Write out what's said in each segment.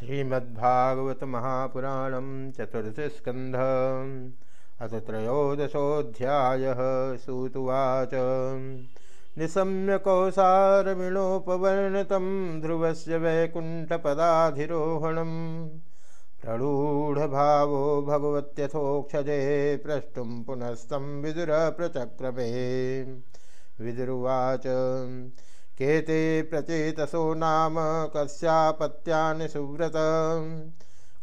श्रीमद्भागवत महापुराण चतुर्थस्कंध अथ त्रयोदशोऽध्याय सूतुवाच। निशम्य कौसारमिणोपवर्णतं ध्रुवस्य वैकुण्ठपदाधिरोहणम्। प्ररूढभावो भगवत्यथोक्षजे प्रष्टुं पुनस्तं विदुरप्रचक्रमे। विदुरुवाच। केते प्रचेतसो नाम कस्यापत्यानि सुव्रत।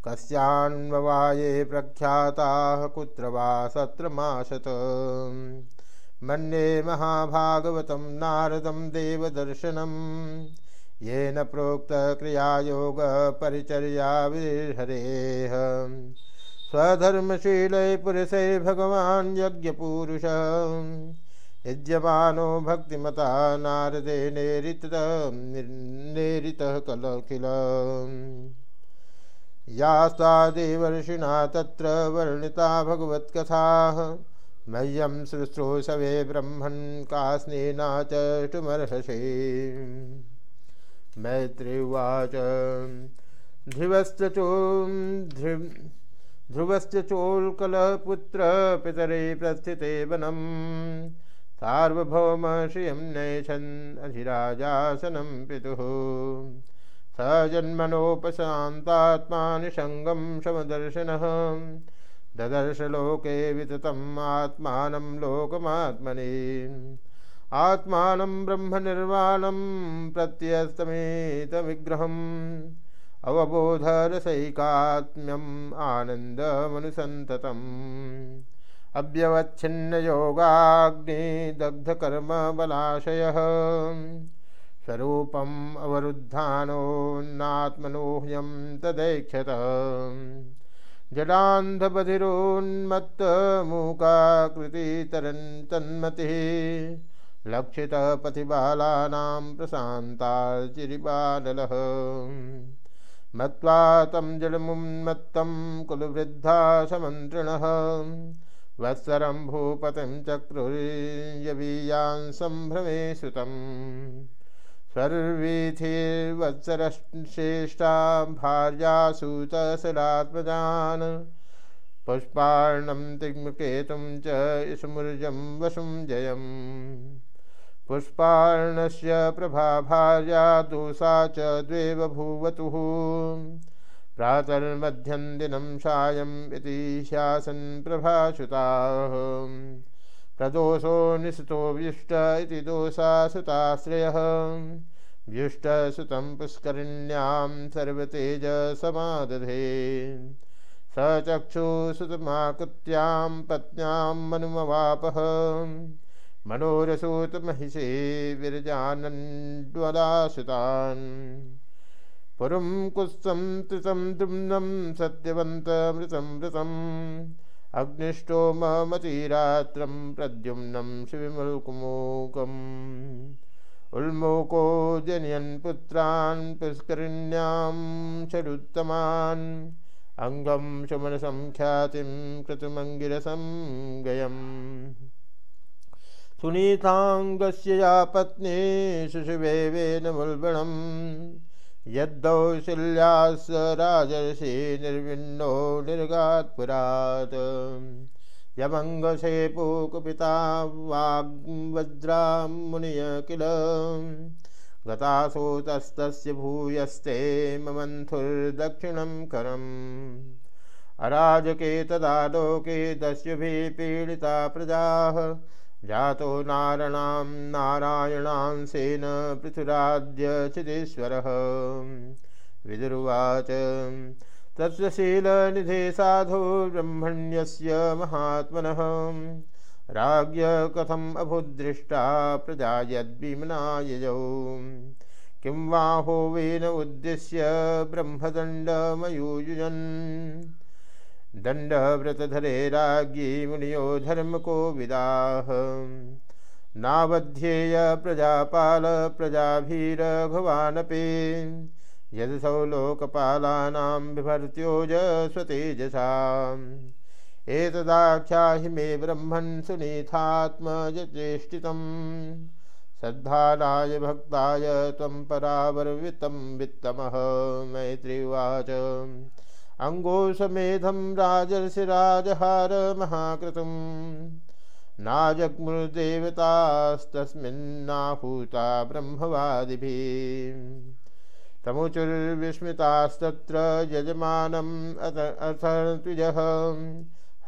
कस्यान्ववाये प्रख्याताः कुत्र वा सत्रमाशत मन्ये महाभागवतं नारदं देवदर्शनं। येन प्रोक्तक्रियायोगपरिचर्याविहरेः स्वधर्मशीलै पुरुषै भगवान् यज्ञपूरुषः। युज्यमानो भक्तिमता नारदे नेरित नेरितः कल किल यास्तादेवर्षिणा तत्र वर्णिता भगवत्कथाः, मह्यं शुश्रूषवे ब्रह्मन् कास्नेना चष्टुमर्हसि मैत्रीवाच ध्रुवश्च चो ध्रुवश्च चोल्कलपुत्र पितरे प्रस्थिते वनम्। सार्वभौम श्रियं नैषन् अधिराजासनं पितुः। स जन्मनोपशान्तात्मा निषङ्गं समदर्शनः ददर्श लोके विततम् आत्मानं लोकमात्मनि। आत्मानं ब्रह्मनिर्वाणं प्रत्यस्तमेतविग्रहम्। अवबोधरसैकात्म्यम् आनन्दमनुसन्ततम्। अव्यवच्छिन्नयोगाग्निदग्धकर्मबलाशयः। स्वरूपम् अवरुद्धानोन्नात्मनोह्यं तदैक्षत जडान्धबधिरोन्मत्तमूकाकृतितरन् तन्मतिः। लक्षितपथिबालानां प्रशान्तार्चिरिबाललः मत्वा तं जडमुन्मत्तं कुलवृद्धा समन्त्रिणः वत्सरं भूपतिं चक्रुर्यवीयान् सम्भ्रमे सुतं सर्वीथिर्वत्सरश्रेष्ठा भार्यासूतसलात्मजान् पुष्पार्णं तिग्मकेतुं च स्मुर्जं वसुं जयम्। पुष्पार्णस्य प्रभा भार्या दोषा च द्वे बभूवतुः प्रातर्मध्यं दिनं सायम् इति शासन् प्रभासुताः प्रदोषो निसुतो व्युष्ट इति दोषासुताश्रयः। व्युष्टसुतं पुष्करिण्यां सर्वतेजसमादधे। स चक्षुसुतमाकृत्यां पत्न्यां मनुमवापः। मनोरसूतमहिषे विरजानन्द्वलासुतान् पुरुं कुत्सं त्रितं द्रुम्नं सत्यवन्तमृतं अग्निष्टोममतिरात्रं प्रद्युम्नं शिविमुल्कुमोकम् उल्मोको जनयन् पुत्रान् पुष्करिण्यां षडुत्तमान् अङ्गं सुमनसंख्यातिं क्रतुमङ्गिरसं गयम्। सुनीताङ्गस्य पत्नी शिशुवेवेन मुल्बणम्। यद्दौशिल्यास राजर्षि निर्विन्नो निर्गात्पुरात्। यमङ्गसे पूकुपिता वाग्वज्रां मुनिय किल गतासोतस्तस्य भूयस्ते ममन्थुर्दक्षिणं करम्। अराजके तदा लोके दस्युभिः पीडिता प्रजाः। जातो नारणां नारायणांसेन पृथुराद्य चिदेश्वरः विदुर्वाच तत्शीलनिधे साधो ब्रह्मण्यस्य महात्मनः। राज्ञ कथम् अभुदृष्टा प्रजा यद्विमनाययौ किं वा होवेन उद्दिश्य ब्रह्मदण्डमयूयुजन्। दण्डव्रतधरे राज्ञी मुनियो धर्मको विदाः नावध्येय प्रजापाल प्रजाभीरघवानपि यदसौ लोकपालानां बिभर्त्योज स्वतेजसाम् एतदाख्याहि मे ब्रह्मन् सुनीथात्मजचेष्टितं श्रद्धानाय भक्ताय त्वं परावर्वितं वित्तमः। मैत्रीवाच अङ्गोषमेधं राजर्षिराजहार महाकृतम्। नाजग्मुर्देवतास्तस्मिन्नाहूता ब्रह्मवादिभिः। तमुचुर्विस्मितास्तत्र यजमानम् अथर्तुजः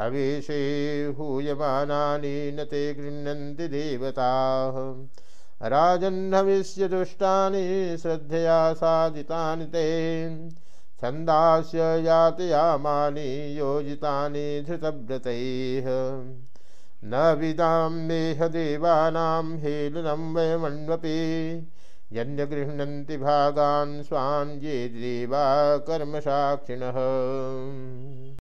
हविषे हूयमानानि न ते गृह्णन्ति देवताः। राजन्नविष्यदुष्टानि श्रद्धया साधितानि ते। छन्दास्य यातयामानि योजितानि धृतव्रतैः। न विदां मेह देवानां हेलनं वयमन्वपि यन्यगृह्णन्ति भागान् स्वान् ये देवा